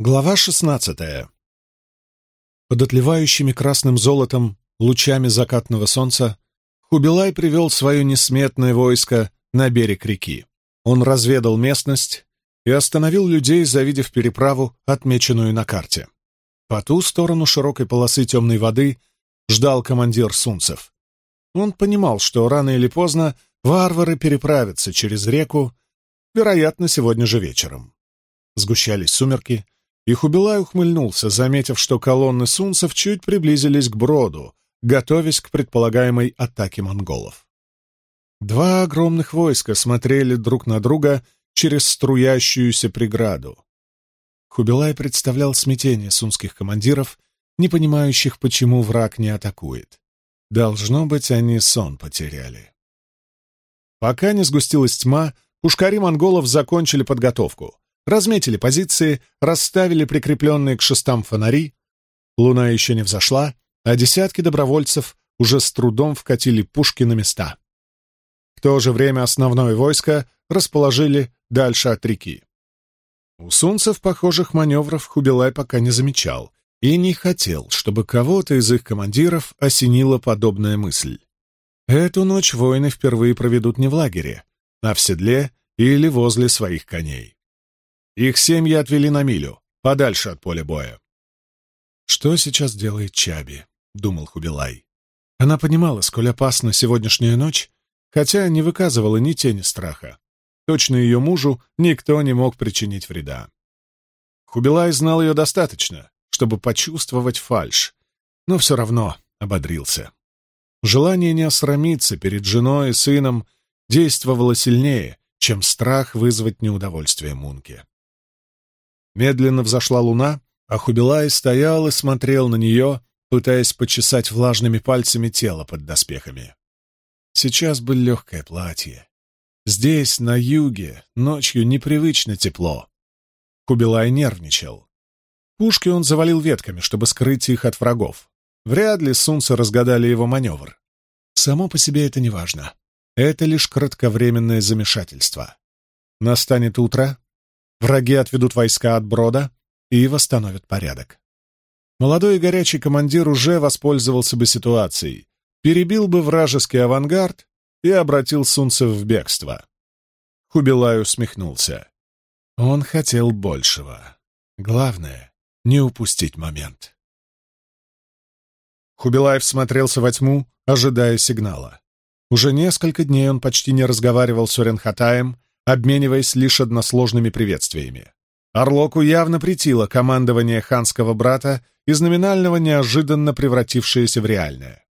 Глава шестнадцатая. Под отливающими красным золотом лучами закатного солнца Хубилай привел свое несметное войско на берег реки. Он разведал местность и остановил людей, завидев переправу, отмеченную на карте. По ту сторону широкой полосы темной воды ждал командир Сунцев. Он понимал, что рано или поздно варвары переправятся через реку, вероятно, сегодня же вечером. Сгущались сумерки, и Хубилай ухмыльнулся, заметив, что колонны сунцев чуть приблизились к броду, готовясь к предполагаемой атаке монголов. Два огромных войска смотрели друг на друга через струящуюся преграду. Хубилай представлял смятение сунских командиров, не понимающих, почему враг не атакует. Должно быть, они сон потеряли. Пока не сгустилась тьма, пушкари монголов закончили подготовку разметили позиции, расставили прикрепленные к шестам фонари. Луна еще не взошла, а десятки добровольцев уже с трудом вкатили пушки на места. В то же время основное войско расположили дальше от реки. У сунцев похожих маневров Хубилай пока не замечал и не хотел, чтобы кого-то из их командиров осенила подобная мысль. Эту ночь воины впервые проведут не в лагере, а в седле или возле своих коней. Их семьи отвели на милю, подальше от поля боя. «Что сейчас делает Чаби?» — думал Хубилай. Она понимала, сколь опасна сегодняшняя ночь, хотя не выказывала ни тени страха. Точно ее мужу никто не мог причинить вреда. Хубилай знал ее достаточно, чтобы почувствовать фальшь, но все равно ободрился. Желание не осрамиться перед женой и сыном действовало сильнее, чем страх вызвать неудовольствие Мунке. Медленно взошла луна, а Хубилай стоял и смотрел на нее, пытаясь почесать влажными пальцами тело под доспехами. Сейчас бы легкое платье. Здесь, на юге, ночью непривычно тепло. Хубилай нервничал. Пушки он завалил ветками, чтобы скрыть их от врагов. Вряд ли сунцы разгадали его маневр. Само по себе это не важно. Это лишь кратковременное замешательство. Настанет утро, Враги отведут войска от Брода и восстановят порядок. Молодой и горячий командир уже воспользовался бы ситуацией, перебил бы вражеский авангард и обратил Сунцев в бегство. Хубилай усмехнулся. Он хотел большего. Главное — не упустить момент. Хубилай всмотрелся во тьму, ожидая сигнала. Уже несколько дней он почти не разговаривал с Оренхатаем, обмениваясь лишь односложными приветствиями. Орлоку явно притило командование ханского брата из номинального неожиданно превратившееся в реальное.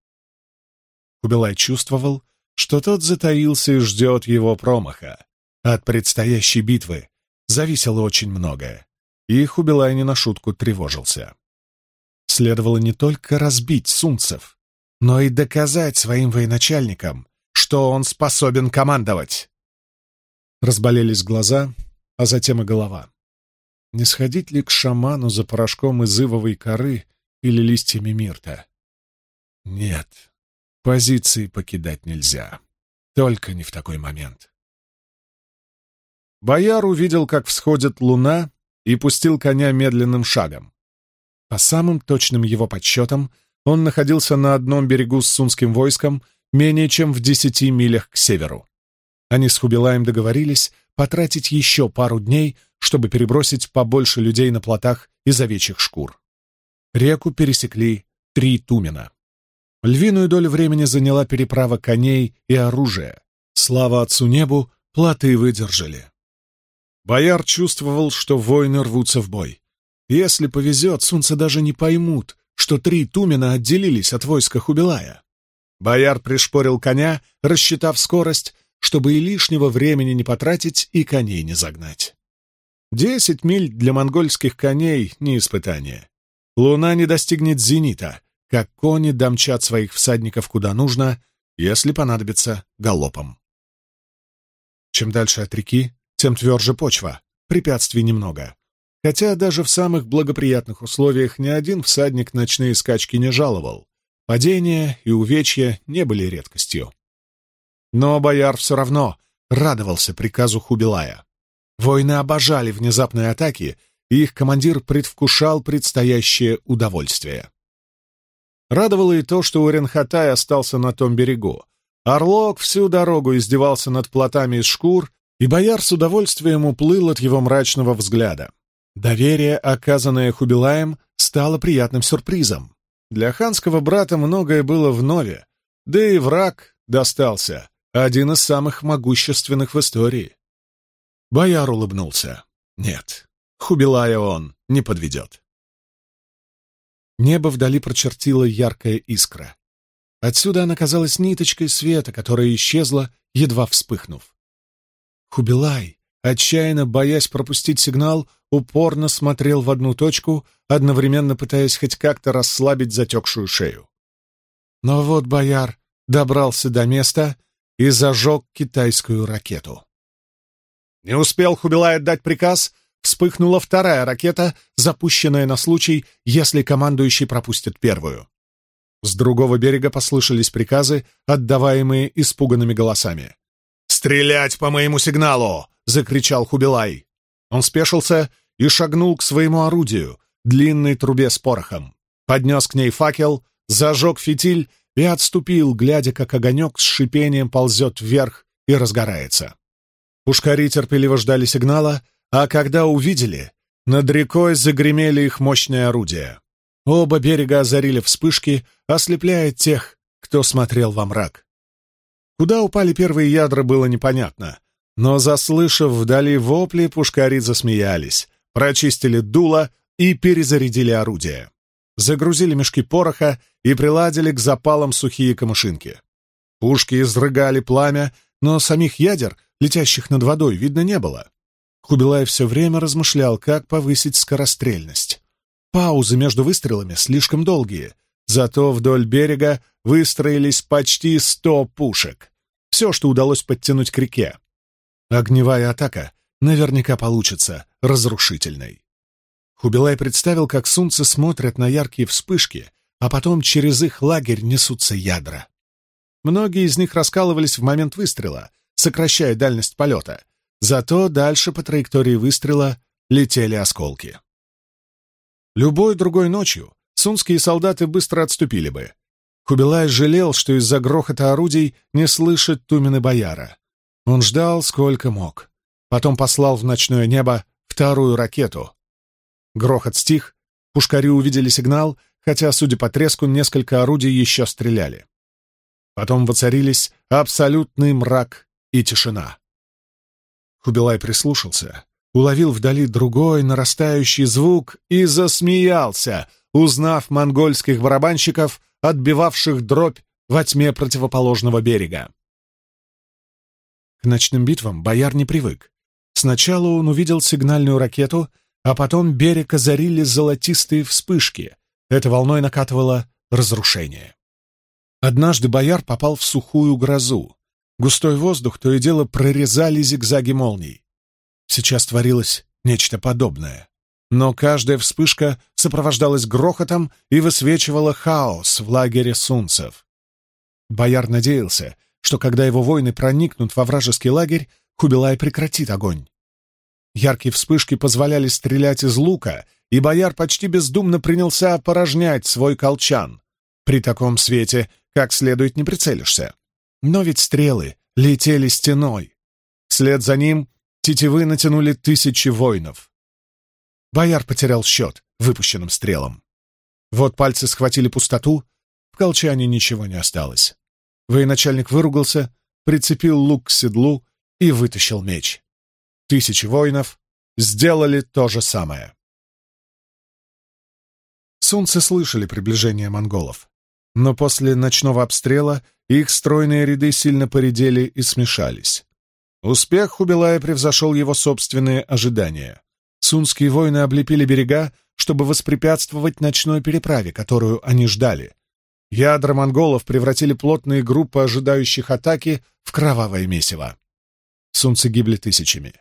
Кубилай чувствовал, что тот затаился и ждет его промаха. От предстоящей битвы зависело очень многое, и Хубилай не на шутку тревожился. Следовало не только разбить сунцев, но и доказать своим военачальникам, что он способен командовать. Разболелись глаза, а затем и голова. Не сходить ли к шаману за порошком из ивовой коры или листьями мирта? Нет, позиции покидать нельзя. Только не в такой момент. Бояр увидел, как всходит луна, и пустил коня медленным шагом. По самым точным его подсчетам, он находился на одном берегу с сунским войском менее чем в десяти милях к северу. Они с Хубилаем договорились потратить еще пару дней, чтобы перебросить побольше людей на плотах из овечьих шкур. Реку пересекли три тумена. Львиную долю времени заняла переправа коней и оружия. Слава отцу небу, плоты выдержали. Бояр чувствовал, что воины рвутся в бой. Если повезет, сунцы даже не поймут, что три тумена отделились от войска Хубилая. Бояр пришпорил коня, рассчитав скорость, чтобы и лишнего времени не потратить и коней не загнать. Десять миль для монгольских коней — не испытание. Луна не достигнет зенита, как кони домчат своих всадников куда нужно, если понадобится галопом. Чем дальше от реки, тем тверже почва, препятствий немного. Хотя даже в самых благоприятных условиях ни один всадник ночные скачки не жаловал. Падения и увечья не были редкостью. Но бояр все равно радовался приказу Хубилая. Воины обожали внезапные атаки и их командир предвкушал предстоящее удовольствие. Радовало и то, что Уренхатай остался на том берегу. Орлок всю дорогу издевался над плотами из шкур, и бояр с удовольствием уплыл от его мрачного взгляда. Доверие, оказанное Хубилаем, стало приятным сюрпризом. Для ханского брата многое было в нове, да и враг достался, один из самых могущественных в истории. Бояр улыбнулся. Нет, Хубилая он не подведет. Небо вдали прочертила яркая искра. Отсюда она казалась ниточкой света, которая исчезла, едва вспыхнув. Хубилай, отчаянно боясь пропустить сигнал, упорно смотрел в одну точку, одновременно пытаясь хоть как-то расслабить затекшую шею. Но вот бояр добрался до места и зажег китайскую ракету. Не успел Хубилай отдать приказ, вспыхнула вторая ракета, запущенная на случай, если командующий пропустит первую. С другого берега послышались приказы, отдаваемые испуганными голосами. «Стрелять по моему сигналу!» — закричал Хубилай. Он спешился и шагнул к своему орудию, длинной трубе с порохом. Поднес к ней факел, зажег фитиль и отступил, глядя, как огонек с шипением ползет вверх и разгорается. Пушкари терпеливо ждали сигнала, а когда увидели, над рекой загремели их мощные орудия. Оба берега озарили вспышки, ослепляя тех, кто смотрел во мрак. Куда упали первые ядра, было непонятно, но, заслышав вдали вопли, пушкари засмеялись, прочистили дуло и перезарядили орудия. Загрузили мешки пороха и приладили к запалам сухие камышинки. Пушки изрыгали пламя, но самих ядер, летящих над водой, видно не было. Хубилай все время размышлял, как повысить скорострельность. Паузы между выстрелами слишком долгие, зато вдоль берега выстроились почти сто пушек. Все, что удалось подтянуть к реке. Огневая атака наверняка получится разрушительной. Хубилай представил, как сунцы смотрят на яркие вспышки, а потом через их лагерь несутся ядра. Многие из них раскалывались в момент выстрела, сокращая дальность полета, Зато дальше по траектории выстрела летели осколки. Любой другой ночью сунские солдаты быстро отступили бы. Хубилай жалел, что из-за грохота орудий не слышит Тумины бояра. Он ждал, сколько мог. Потом послал в ночное небо вторую ракету. Грохот стих, пушкари увидели сигнал, хотя, судя по треску, несколько орудий еще стреляли. Потом воцарились абсолютный мрак и тишина. Хубилай прислушался, уловил вдали другой нарастающий звук и засмеялся, узнав монгольских барабанщиков, отбивавших дробь во тьме противоположного берега. К ночным битвам бояр не привык. Сначала он увидел сигнальную ракету, а потом берег озарили золотистые вспышки. Это волной накатывало разрушение. Однажды бояр попал в сухую грозу. Густой воздух то и дело прорезали зигзаги молний. Сейчас творилось нечто подобное. Но каждая вспышка сопровождалась грохотом и высвечивала хаос в лагере сунцев. Бояр надеялся, что когда его воины проникнут во вражеский лагерь, Хубилай прекратит огонь. Яркие вспышки позволяли стрелять из лука, и бояр почти бездумно принялся опорожнять свой колчан. При таком свете как следует не прицелишься. Но ведь стрелы летели стеной. Вслед за ним тетивы натянули тысячи воинов. Бояр потерял счет выпущенным стрелам. Вот пальцы схватили пустоту, в колчане ничего не осталось. Военачальник выругался, прицепил лук к седлу и вытащил меч. Тысячи воинов сделали то же самое. Солнце слышали приближение монголов, но после ночного обстрела их стройные ряды сильно поредели и смешались. Успех Хубилая превзошел его собственные ожидания. Сунские воины облепили берега, чтобы воспрепятствовать ночной переправе, которую они ждали. Ядра монголов превратили плотные группы ожидающих атаки в кровавое месиво. Сунцы гибли тысячами.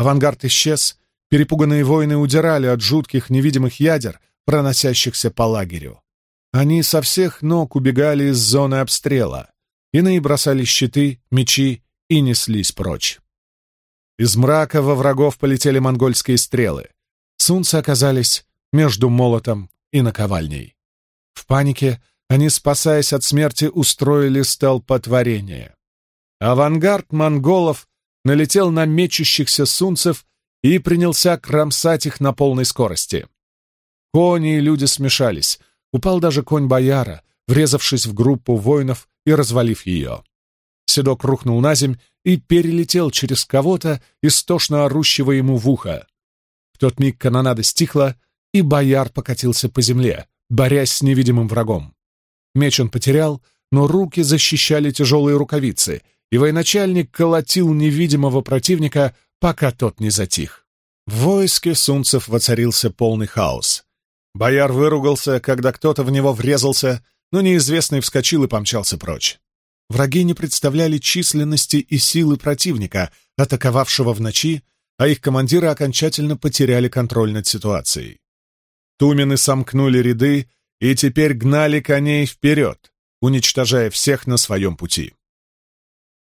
Авангард исчез, перепуганные воины удирали от жутких невидимых ядер, проносящихся по лагерю. Они со всех ног убегали из зоны обстрела. Иные бросали щиты, мечи и неслись прочь. Из мрака во врагов полетели монгольские стрелы. Сунцы оказались между молотом и наковальней. В панике они, спасаясь от смерти, устроили столпотворение. Авангард монголов налетел на мечущихся сунцев и принялся кромсать их на полной скорости. Кони и люди смешались. Упал даже конь бояра, врезавшись в группу воинов и развалив ее. Седок рухнул на земь и перелетел через кого-то, истошно орущего ему в ухо. В тот миг канонада стихла, и бояр покатился по земле, борясь с невидимым врагом. Меч он потерял, но руки защищали тяжелые рукавицы, и военачальник колотил невидимого противника, пока тот не затих. В войске сунцев воцарился полный хаос. Бояр выругался, когда кто-то в него врезался, но неизвестный вскочил и помчался прочь. Враги не представляли численности и силы противника, атаковавшего в ночи, а их командиры окончательно потеряли контроль над ситуацией. Тумены сомкнули ряды и теперь гнали коней вперед, уничтожая всех на своем пути.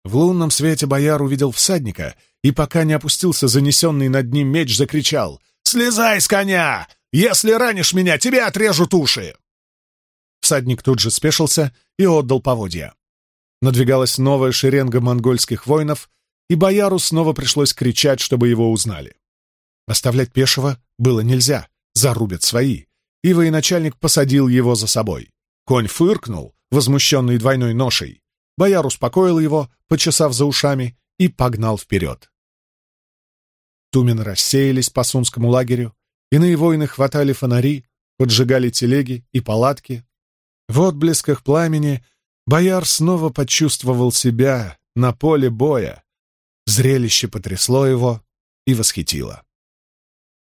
В лунном свете бояр увидел всадника и, пока не опустился занесенный над ним меч, закричал «Слезай с коня! Если ранишь меня, тебе отрежут уши!» Всадник тут же спешился и отдал поводья. Надвигалась новая шеренга монгольских воинов, и бояру снова пришлось кричать, чтобы его узнали. Оставлять пешего было нельзя, зарубят свои, и военачальник посадил его за собой. Конь фыркнул, возмущенный двойной ношей. Бояр успокоил его, почесав за ушами, и погнал вперед. Тумены рассеялись по сунскому лагерю, иные воины хватали фонари, поджигали телеги и палатки. В отблесках пламени бояр снова почувствовал себя на поле боя. Зрелище потрясло его и восхитило.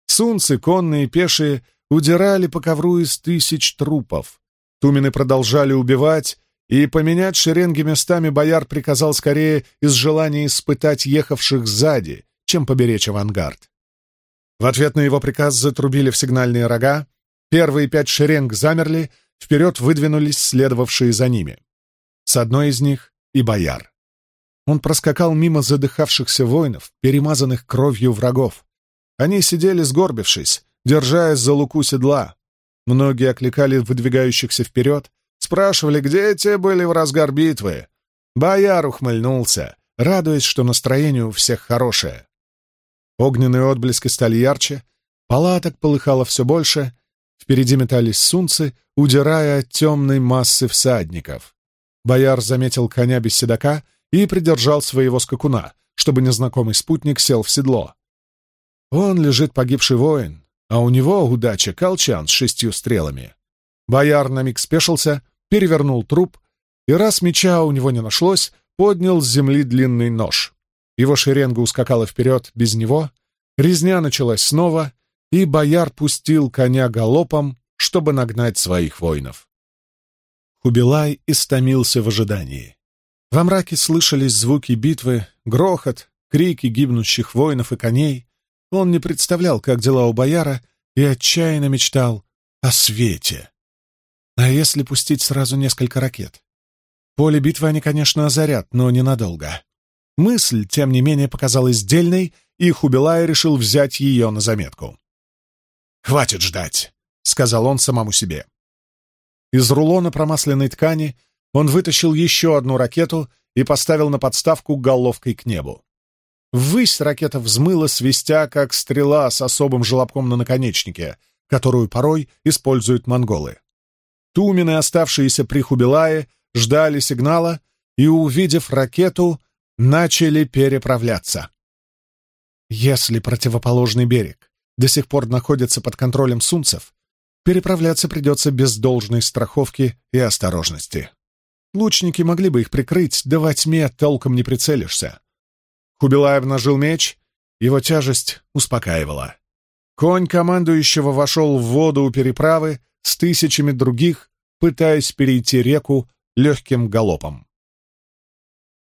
Сунцы, конные и пешие, удирали по ковру из тысяч трупов. Тумены продолжали убивать, и поменять шеренги местами бояр приказал скорее из желания испытать ехавших сзади, чем поберечь авангард. В ответ на его приказ затрубили в сигнальные рога, первые пять шеренг замерли, вперед выдвинулись следовавшие за ними. С одной из них и бояр. Он проскакал мимо задыхавшихся воинов, перемазанных кровью врагов. Они сидели сгорбившись, держась за луку седла. Многие окликали выдвигающихся вперед, спрашивали, где те были в разгар битвы. Бояр ухмыльнулся, радуясь, что настроение у всех хорошее. Огненные отблески стали ярче, палаток полыхало все больше, впереди метались сунцы, удирая от темной массы всадников. Бояр заметил коня без седока и придержал своего скакуна, чтобы незнакомый спутник сел в седло. Он лежит погибший воин, а у него удача колчан с шестью стрелами. Бояр на миг спешился, перевернул труп, и раз меча у него не нашлось, поднял с земли длинный нож. Его шеренга ускакала вперед без него, резня началась снова, и бояр пустил коня галопом, чтобы нагнать своих воинов. Хубилай истомился в ожидании. Во мраке слышались звуки битвы, грохот, крики гибнущих воинов и коней. Он не представлял, как дела у бояра, и отчаянно мечтал о свете. А если пустить сразу несколько ракет? Поле битвы они, конечно, озарят, но ненадолго. Мысль, тем не менее, показалась дельной, и Хубилай решил взять ее на заметку. «Хватит ждать», — сказал он самому себе. Из рулона промасленной ткани он вытащил еще одну ракету и поставил на подставку головкой к небу. Ввысь ракета взмыла, свистя, как стрела с особым желобком на наконечнике, которую порой используют монголы. Тумены, оставшиеся при Хубилае, ждали сигнала и, увидев ракету, начали переправляться. Если противоположный берег до сих пор находится под контролем сунцев, переправляться придется без должной страховки и осторожности. Лучники могли бы их прикрыть, да во тьме толком не прицелишься. Хубилай обнажил меч, его тяжесть успокаивала. Конь командующего вошел в воду у переправы с тысячами других, пытаясь перейти реку легким галопом.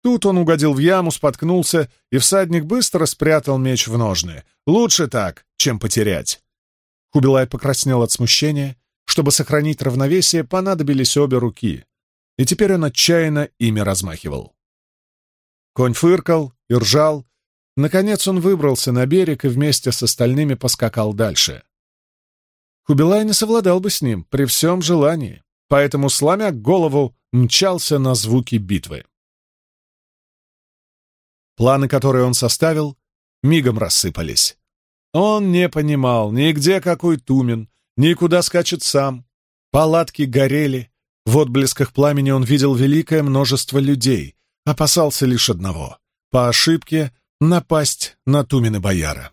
Тут он угодил в яму, споткнулся, и всадник быстро спрятал меч в ножны. Лучше так, чем потерять. Хубилай покраснел от смущения. Чтобы сохранить равновесие, понадобились обе руки. И теперь он отчаянно ими размахивал. Конь фыркал и ржал. Наконец он выбрался на берег и вместе с остальными поскакал дальше. Хубилай не совладал бы с ним при всем желании, поэтому, сломя голову, мчался на звуки битвы. Планы, которые он составил, мигом рассыпались. Он не понимал ни где какой Тумен, ни куда скачет сам. Палатки горели, в отблесках пламени он видел великое множество людей, опасался лишь одного — по ошибке напасть на Тумен и Бояра.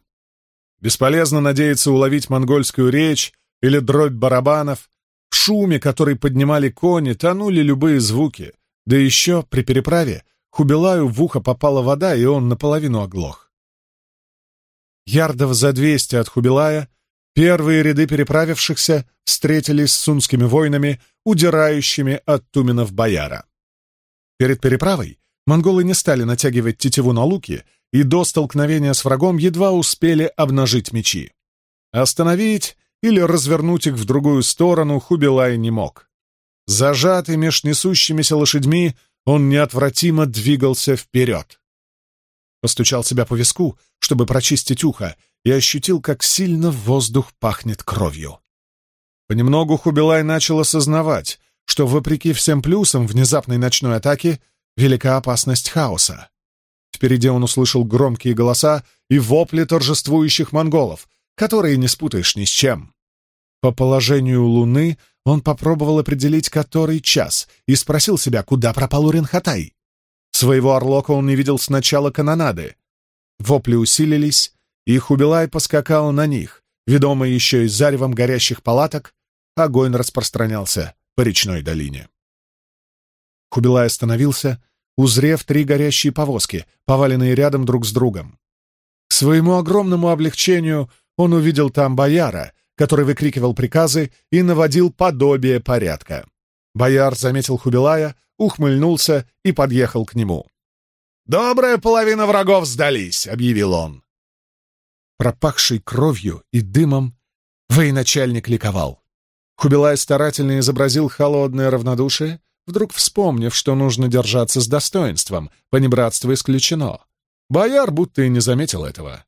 Бесполезно надеяться уловить монгольскую речь или дробь барабанов. В шуме, который поднимали кони, тонули любые звуки. Да еще при переправе Хубилаю в ухо попала вода, и он наполовину оглох. Ярдов за двести от Хубилая первые ряды переправившихся встретились с сунскими воинами, удирающими от туменов бояра. Перед переправой монголы не стали натягивать тетиву на луки и до столкновения с врагом едва успели обнажить мечи. Остановить или развернуть их в другую сторону Хубилай не мог. Зажатый меж несущимися лошадьми, он неотвратимо двигался вперед. Постучал себя по виску, чтобы прочистить ухо, и ощутил, как сильно воздух пахнет кровью. Понемногу Хубилай начал осознавать, что, вопреки всем плюсам внезапной ночной атаки, велика опасность хаоса. Впереди он услышал громкие голоса и вопли торжествующих монголов, которые не спутаешь ни с чем. По положению луны он попробовал определить, который час, и спросил себя, куда пропал Уренхатай. Своего орлока он не видел с начала канонады. Вопли усилились, и Хубилай поскакал на них, ведомый еще и заревом горящих палаток, огонь распространялся по речной долине. Хубилай остановился, узрев три горящие повозки, поваленные рядом друг с другом. К своему огромному облегчению он увидел там бояра, который выкрикивал приказы и наводил подобие порядка. Бояр заметил Хубилая, ухмыльнулся и подъехал к нему. «Добрая половина врагов сдались», — объявил он. Пропахший кровью и дымом, военачальник ликовал. Хубилай старательно изобразил холодное равнодушие, вдруг вспомнив, что нужно держаться с достоинством, понебратство исключено. Бояр будто и не заметил этого.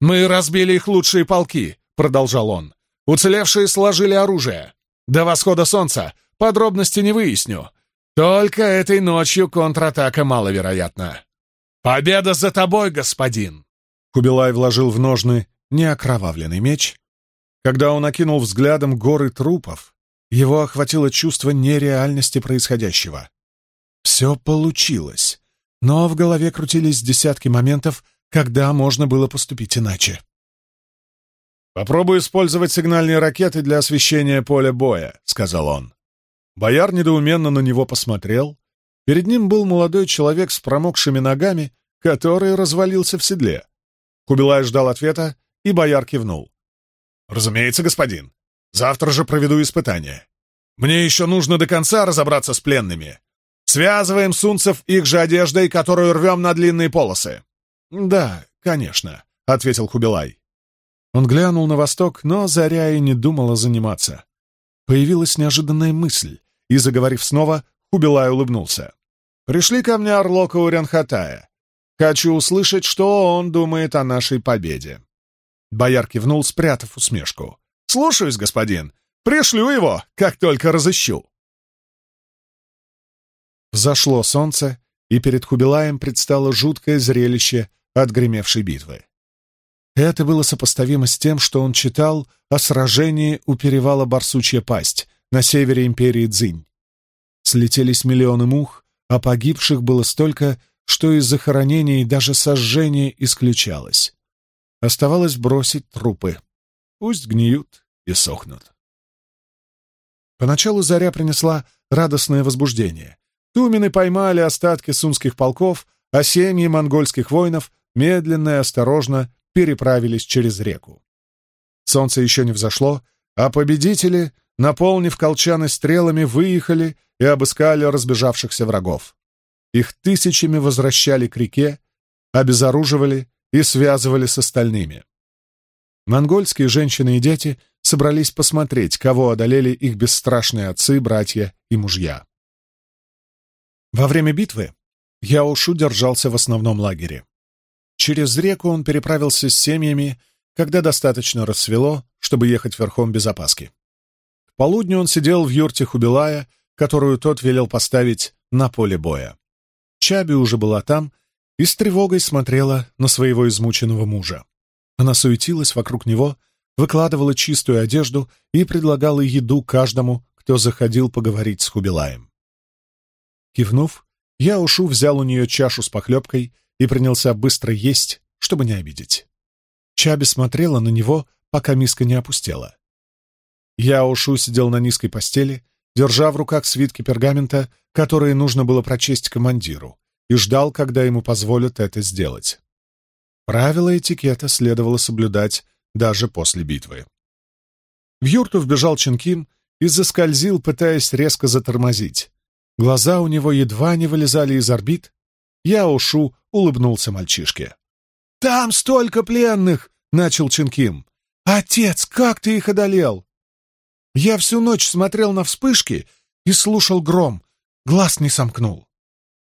«Мы разбили их лучшие полки», — продолжал он. «Уцелевшие сложили оружие. До восхода солнца подробности не выясню. Только этой ночью контратака маловероятна. Победа за тобой, господин!» Кубилай вложил в ножны неокровавленный меч. Когда он окинул взглядом горы трупов, его охватило чувство нереальности происходящего. Все получилось, но в голове крутились десятки моментов, когда можно было поступить иначе. «Попробую использовать сигнальные ракеты для освещения поля боя», — сказал он. Бояр недоуменно на него посмотрел. Перед ним был молодой человек с промокшими ногами, который развалился в седле. Кубилай ждал ответа, и бояр кивнул. «Разумеется, господин. Завтра же проведу испытание. Мне еще нужно до конца разобраться с пленными. Связываем сунцев их же одеждой, которую рвем на длинные полосы». «Да, конечно», — ответил Хубилай. Он глянул на восток, но Заря и не думала заниматься. Появилась неожиданная мысль, и, заговорив снова, Хубилай улыбнулся. «Пришли ко мне Орлока Урянхатая. Хочу услышать, что он думает о нашей победе». Бояр кивнул, спрятав усмешку. «Слушаюсь, господин. Пришлю его, как только разыщу». Взошло солнце, и перед Хубилаем предстало жуткое зрелище отгремевшей битвы. Это было сопоставимо с тем, что он читал о сражении у перевала Барсучья пасть на севере империи Цзинь. Слетелись миллионы мух, а погибших было столько, что из захоронений даже сожжение исключалось. Оставалось бросить трупы. Пусть гниют и сохнут. Поначалу заря принесла радостное возбуждение. Тумены поймали остатки сунских полков, а семьи монгольских воинов медленно и осторожно переправились через реку. Солнце еще не взошло, а победители, наполнив колчаны стрелами, выехали и обыскали разбежавшихся врагов. Их тысячами возвращали к реке, обезоруживали и связывали с остальными. Монгольские женщины и дети собрались посмотреть, кого одолели их бесстрашные отцы, братья и мужья. Во время битвы Яушу держался в основном лагере. Через реку он переправился с семьями, когда достаточно рассвело, чтобы ехать верхом без опаски. К полудню он сидел в юрте Хубилая, которую тот велел поставить на поле боя. Чаби уже была там и с тревогой смотрела на своего измученного мужа. Она суетилась вокруг него, выкладывала чистую одежду и предлагала еду каждому, кто заходил поговорить с Хубилаем. Кивнув, я ушу взял у нее чашу с похлебкой и принялся быстро есть, чтобы не обидеть. Чаби смотрела на него, пока миска не опустела. Я ушу сидел на низкой постели, держа в руках свитки пергамента, которые нужно было прочесть командиру, и ждал, когда ему позволят это сделать. Правила этикета следовало соблюдать даже после битвы. В юрту вбежал Чинким и заскользил, пытаясь резко затормозить. Глаза у него едва не вылезали из орбит. Я ушу улыбнулся мальчишке. «Там столько пленных!» — начал Чинким. «Отец, как ты их одолел?» Я всю ночь смотрел на вспышки и слушал гром, глаз не сомкнул.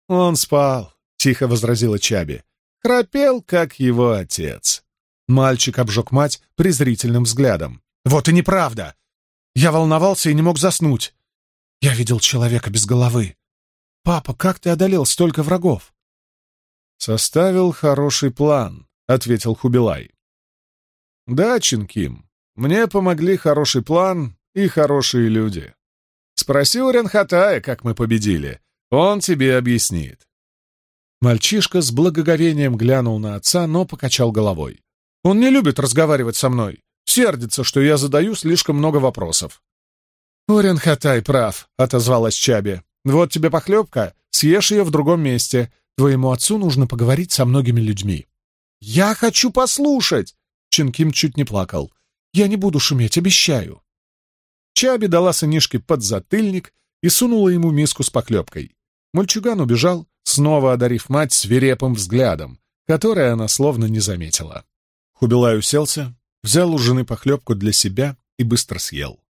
«Он спал», — тихо возразила Чаби. «Храпел, как его отец». Мальчик обжег мать презрительным взглядом. «Вот и неправда! Я волновался и не мог заснуть. Я видел человека без головы. Папа, как ты одолел столько врагов?» «Составил хороший план», — ответил Хубилай. «Да, Чинким, мне помогли хороший план и хорошие люди. Спроси у Ренхатая, как мы победили. Он тебе объяснит». Мальчишка с благоговением глянул на отца, но покачал головой. «Он не любит разговаривать со мной. Сердится, что я задаю слишком много вопросов». «Урен Хатай прав», — отозвалась Чаби. «Вот тебе похлебка, съешь ее в другом месте. Твоему отцу нужно поговорить со многими людьми». «Я хочу послушать!» Чинким чуть не плакал. «Я не буду шуметь, обещаю». Чаби дала сынишке подзатыльник и сунула ему миску с похлебкой. Мальчуган убежал, снова одарив мать свирепым взглядом, который она словно не заметила. Хубилай уселся, взял у жены похлебку для себя и быстро съел.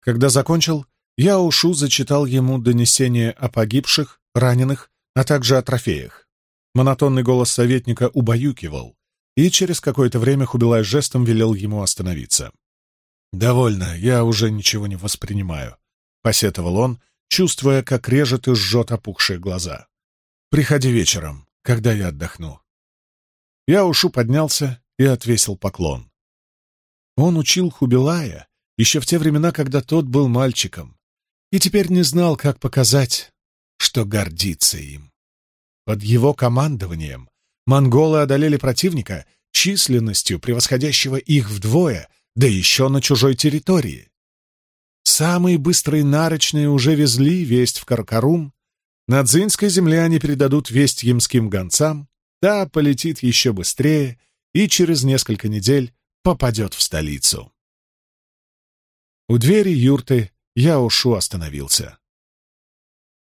Когда закончил, я ушу зачитал ему донесение о погибших, раненых, а также о трофеях. Монотонный голос советника убаюкивал, и через какое-то время Хубилай жестом велел ему остановиться. «Довольно, я уже ничего не воспринимаю», — посетовал он, чувствуя, как режет и жжет опухшие глаза. «Приходи вечером, когда я отдохну». Я ушу поднялся и отвесил поклон. Он учил Хубилая еще в те времена, когда тот был мальчиком, и теперь не знал, как показать, что гордится им. Под его командованием монголы одолели противника численностью, превосходящего их вдвое, да еще на чужой территории. Самые быстрые нарочные уже везли весть в Каркарум, на Дзинской земле они передадут весть ямским гонцам, та полетит еще быстрее и через несколько недель попадет в столицу. У двери юрты я ушу остановился.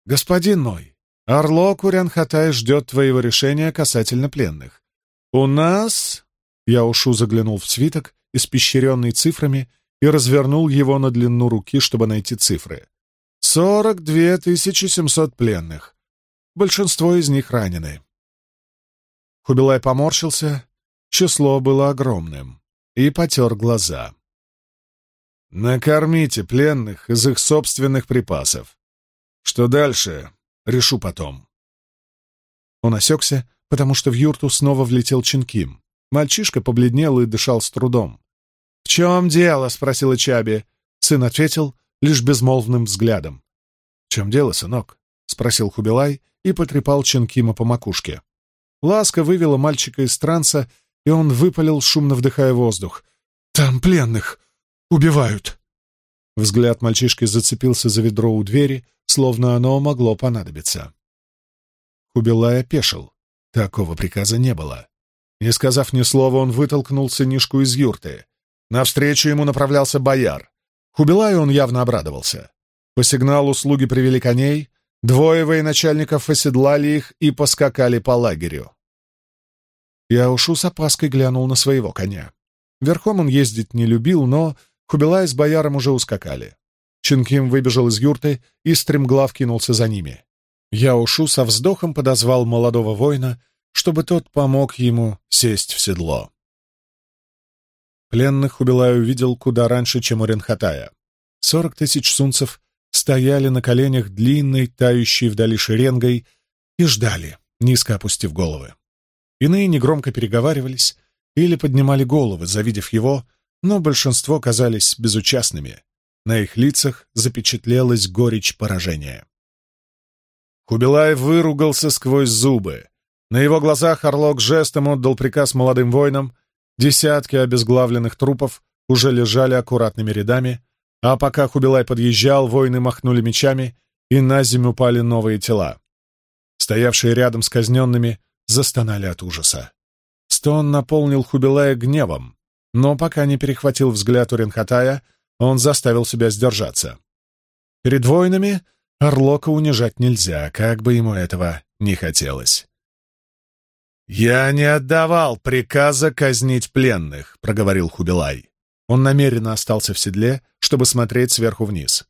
«Господин мой, Орло Курянхатай ждет твоего решения касательно пленных. У нас...» Я ушу заглянул в свиток, испещренный цифрами, и развернул его на длину руки, чтобы найти цифры. «Сорок две тысячи семьсот пленных. Большинство из них ранены». Хубилай поморщился, число было огромным, и потер глаза. «Накормите пленных из их собственных припасов. Что дальше, решу потом». Он осекся, потому что в юрту снова влетел Чинким. Мальчишка побледнел и дышал с трудом. «В чем дело?» — спросила Чаби. Сын ответил лишь безмолвным взглядом. «В чем дело, сынок?» — спросил Хубилай и потрепал Чинкима по макушке. Ласка вывела мальчика из транса, и он выпалил, шумно вдыхая воздух. «Там пленных! Убивают!» Взгляд мальчишки зацепился за ведро у двери, словно оно могло понадобиться. Хубилай опешил. Такого приказа не было. Не сказав ни слова, он вытолкнул сынишку из юрты. Навстречу ему направлялся бояр. Хубилаю он явно обрадовался. По сигналу слуги привели коней, двое военачальников оседлали их и поскакали по лагерю. Я ушу с опаской глянул на своего коня. Верхом он ездить не любил, но Хубилай с бояром уже ускакали. Чинким выбежал из юрты и стремглав кинулся за ними. Я ушу со вздохом подозвал молодого воина, чтобы тот помог ему сесть в седло. Пленных Хубилай увидел куда раньше, чем у Ренхатая. Сорок тысяч сунцев стояли на коленях длинной, тающей вдали шеренгой, и ждали, низко опустив головы. Иные негромко переговаривались или поднимали головы, завидев его, но большинство казались безучастными. На их лицах запечатлелась горечь поражения. Хубилай выругался сквозь зубы. На его глазах Орлок жестом отдал приказ молодым воинам. Десятки обезглавленных трупов уже лежали аккуратными рядами, а пока Хубилай подъезжал, воины махнули мечами, и на землю упали новые тела. Стоявшие рядом с казненными застонали от ужаса. Стон наполнил Хубилая гневом, но пока не перехватил взгляд у Ренхатая, он заставил себя сдержаться. Перед воинами Орлока унижать нельзя, как бы ему этого не хотелось. «Я не отдавал приказа казнить пленных», — проговорил Хубилай. Он намеренно остался в седле, чтобы смотреть сверху вниз.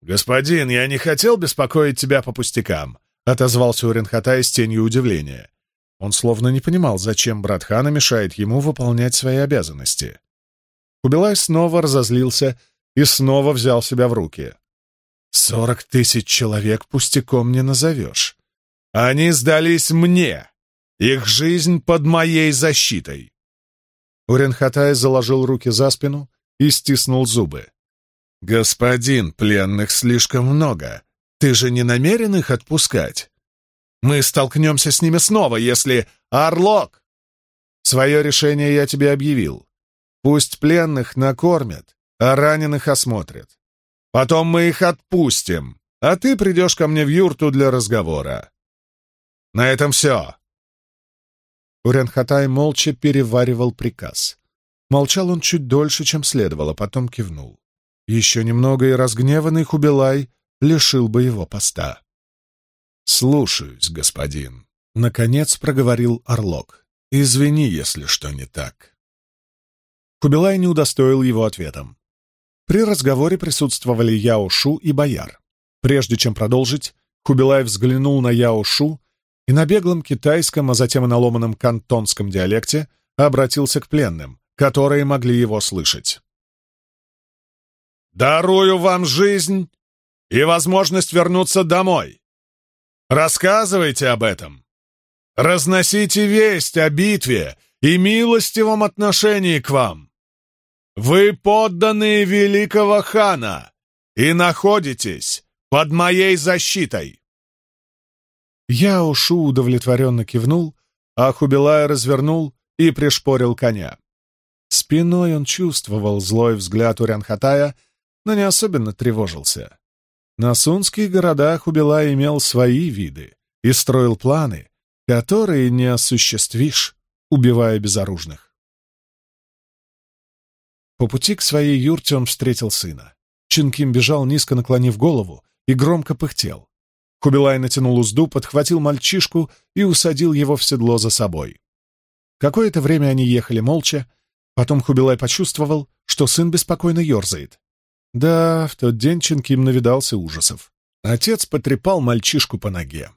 «Господин, я не хотел беспокоить тебя по пустякам», — отозвался Уренхатай с тенью удивления. Он словно не понимал, зачем брат хана мешает ему выполнять свои обязанности. Хубилай снова разозлился и снова взял себя в руки. «Сорок тысяч человек пустяком не назовешь. Они сдались мне. Их жизнь под моей защитой». Уренхатай заложил руки за спину и стиснул зубы. «Господин, пленных слишком много. Ты же не намерен их отпускать? Мы столкнемся с ними снова, если... Орлок! Свое решение я тебе объявил. Пусть пленных накормят, а раненых осмотрят. Потом мы их отпустим, а ты придешь ко мне в юрту для разговора. На этом все. Уренхатай молча переваривал приказ. Молчал он чуть дольше, чем следовало, потом кивнул. Еще немного и разгневанный Хубилай лишил бы его поста. «Слушаюсь, господин», — наконец проговорил Орлок. «Извини, если что не так». Хубилай не удостоил его ответом. При разговоре присутствовали Яо Шу и Бояр. Прежде чем продолжить, Хубилай взглянул на Яо Шу и на беглом китайском, а затем и на ломаном кантонском диалекте обратился к пленным, которые могли его слышать. «Дарую вам жизнь и возможность вернуться домой. Рассказывайте об этом. Разносите весть о битве и милостивом отношении к вам. Вы подданные великого хана и находитесь под моей защитой. Я удовлетворенно кивнул, а Хубилай развернул и пришпорил коня. Спиной он чувствовал злой взгляд Урянхатая, но не особенно тревожился. На сунских городах Убила имел свои виды и строил планы, которые не осуществишь, убивая безоружных. По пути к своей юрте он встретил сына. Чинким бежал, низко наклонив голову, и громко пыхтел. Хубилай натянул узду, подхватил мальчишку и усадил его в седло за собой. Какое-то время они ехали молча, потом Хубилай почувствовал, что сын беспокойно ерзает. Да, в тот день Чинким навидался ужасов. Отец потрепал мальчишку по ноге.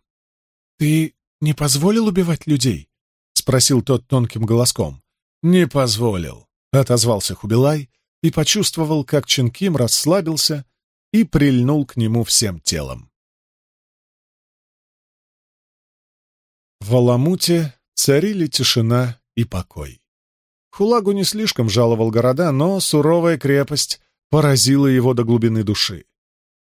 «Ты не позволил убивать людей?» — спросил тот тонким голоском. «Не позволил», — отозвался Хубилай и почувствовал, как Чинким расслабился и прильнул к нему всем телом. В Аламуте царили тишина и покой. Хулагу не слишком жаловал города, но суровая крепость поразило его до глубины души.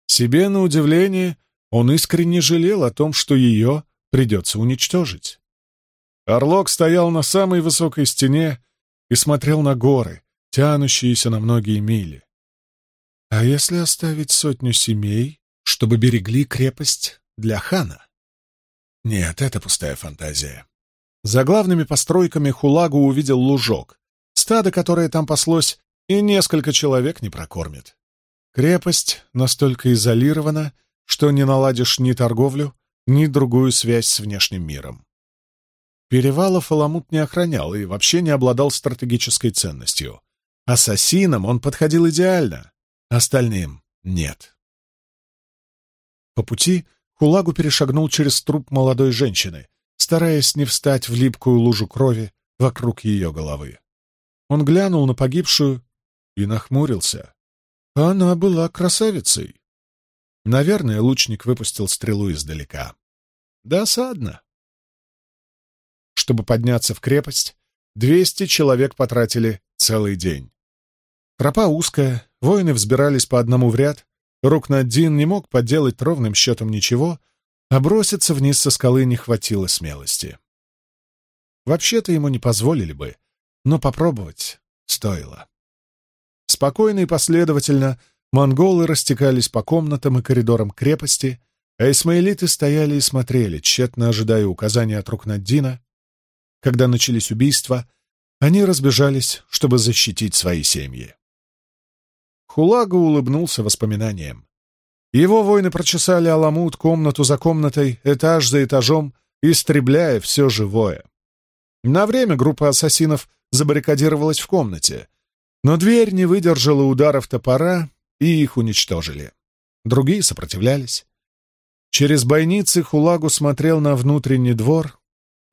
Себе, на удивление, он искренне жалел о том, что ее придется уничтожить. Орлок стоял на самой высокой стене и смотрел на горы, тянущиеся на многие мили. А если оставить сотню семей, чтобы берегли крепость для хана? Нет, это пустая фантазия. За главными постройками Хулагу увидел лужок. Стадо, которое там паслось, и несколько человек не прокормит. Крепость настолько изолирована, что не наладишь ни торговлю, ни другую связь с внешним миром. Перевалов Аламут не охранял и вообще не обладал стратегической ценностью. Ассасинам он подходил идеально, остальным — нет. По пути Хулагу перешагнул через труп молодой женщины, стараясь не встать в липкую лужу крови вокруг ее головы. Он глянул на погибшую и нахмурился. Она была красавицей. Наверное, лучник выпустил стрелу издалека. Досадно. Чтобы подняться в крепость, двести человек потратили целый день. Тропа узкая, воины взбирались по одному в ряд, Рукнаддин не мог поделать ровным счетом ничего, а броситься вниз со скалы не хватило смелости. Вообще-то ему не позволили бы, но попробовать стоило. Спокойно и последовательно монголы растекались по комнатам и коридорам крепости, а исмаилиты стояли и смотрели, тщетно ожидая указаний от Рукнаддина. Когда начались убийства, они разбежались, чтобы защитить свои семьи. Хулагу улыбнулся воспоминаниям. Его воины прочесали Аламут комнату за комнатой, этаж за этажом, истребляя все живое. На время группа ассасинов забаррикадировалась в комнате, но дверь не выдержала ударов топора, и их уничтожили. Другие сопротивлялись. Через бойницы Хулагу смотрел на внутренний двор.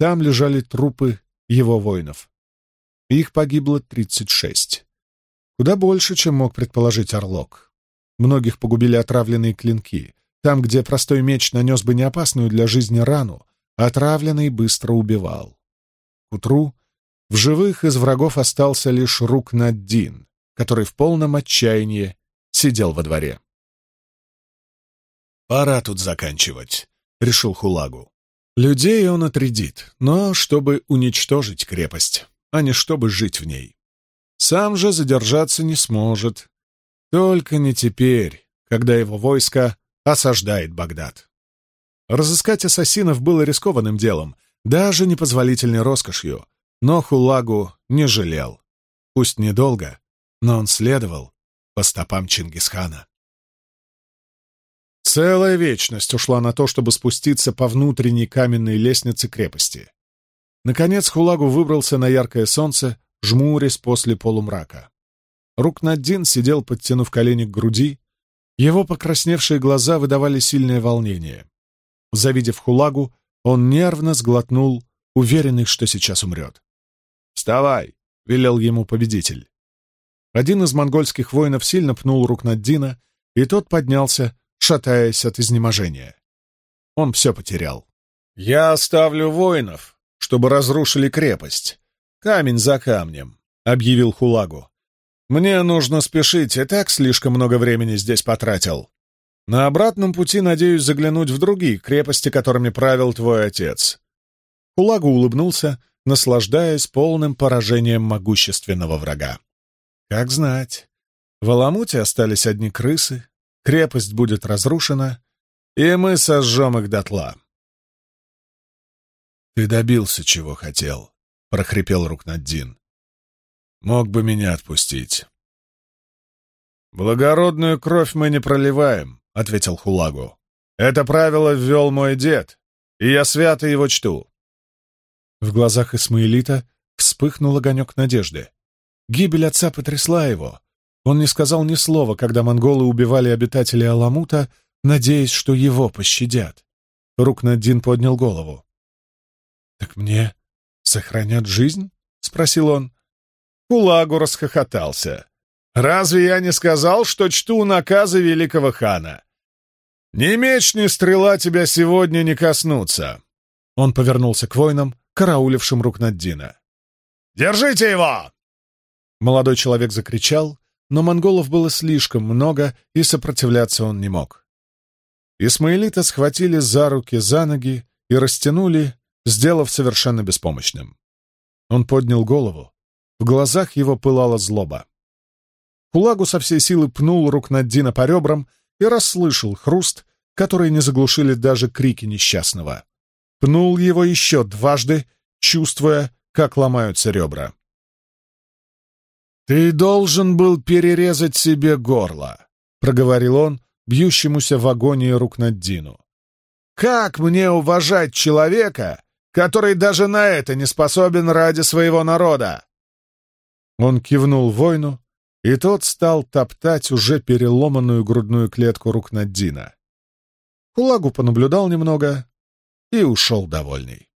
Там лежали трупы его воинов. Их погибло тридцать шесть. Куда больше, чем мог предположить Орлок. Многих погубили отравленные клинки. Там, где простой меч нанес бы неопасную для жизни рану, отравленный быстро убивал. К утру в живых из врагов остался лишь рук Наддин, который в полном отчаянии сидел во дворе. «Пора тут заканчивать», — решил Хулагу. Людей он отрядит, но чтобы уничтожить крепость, а не чтобы жить в ней. Сам же задержаться не сможет. Только не теперь, когда его войско осаждает Багдад. Разыскать ассасинов было рискованным делом, даже непозволительной роскошью, но Хулагу не жалел. Пусть недолго, но он следовал по стопам Чингисхана. Целая вечность ушла на то, чтобы спуститься по внутренней каменной лестнице крепости. Наконец Хулагу выбрался на яркое солнце, жмурясь после полумрака. Рукнаддин сидел, подтянув колени к груди. Его покрасневшие глаза выдавали сильное волнение. Завидев Хулагу, он нервно сглотнул, уверенный, что сейчас умрет. «Вставай!» — велел ему победитель. Один из монгольских воинов сильно пнул Рукнаддина, и тот поднялся, шатаясь от изнеможения. Он все потерял. «Я оставлю воинов, чтобы разрушили крепость, камень за камнем», — объявил Хулагу. «Мне нужно спешить, и так слишком много времени здесь потратил. На обратном пути надеюсь заглянуть в другие крепости, которыми правил твой отец». Хулагу улыбнулся, наслаждаясь полным поражением могущественного врага. «Как знать. В Аламуте остались одни крысы, крепость будет разрушена, и мы сожжем их дотла». «Ты добился, чего хотел», — прохрипел Рукнаддин. «Мог бы меня отпустить». «Благородную кровь мы не проливаем», — ответил Хулагу. «Это правило ввел мой дед, и я свято его чту». В глазах Исмаилита вспыхнул огонек надежды. Гибель отца потрясла его. Он не сказал ни слова, когда монголы убивали обитателей Аламута, надеясь, что его пощадят. Рукнаддин поднял голову. «Так мне сохранят жизнь?» — спросил он. Кулагу расхохотался. «Разве я не сказал, что чту наказы великого хана? Ни меч, ни стрела тебя сегодня не коснутся!» Он повернулся к воинам, караулившим Рукнаддина. «Держите его!» Молодой человек закричал, но монголов было слишком много, и сопротивляться он не мог. Исмаилита схватили за руки, за ноги и растянули, сделав совершенно беспомощным. Он поднял голову. В глазах его пылала злоба. Кулагу со всей силы пнул рук Наддина по ребрам и расслышал хруст, который не заглушили даже крики несчастного. Пнул его еще дважды, чувствуя, как ломаются ребра. «Ты должен был перерезать себе горло», — проговорил он, бьющемуся в агонии рук Наддину. «Как мне уважать человека, который даже на это не способен ради своего народа?» Он кивнул воину, и тот стал топтать уже переломанную грудную клетку рук Наддина. Кулагу понаблюдал немного и ушел довольный.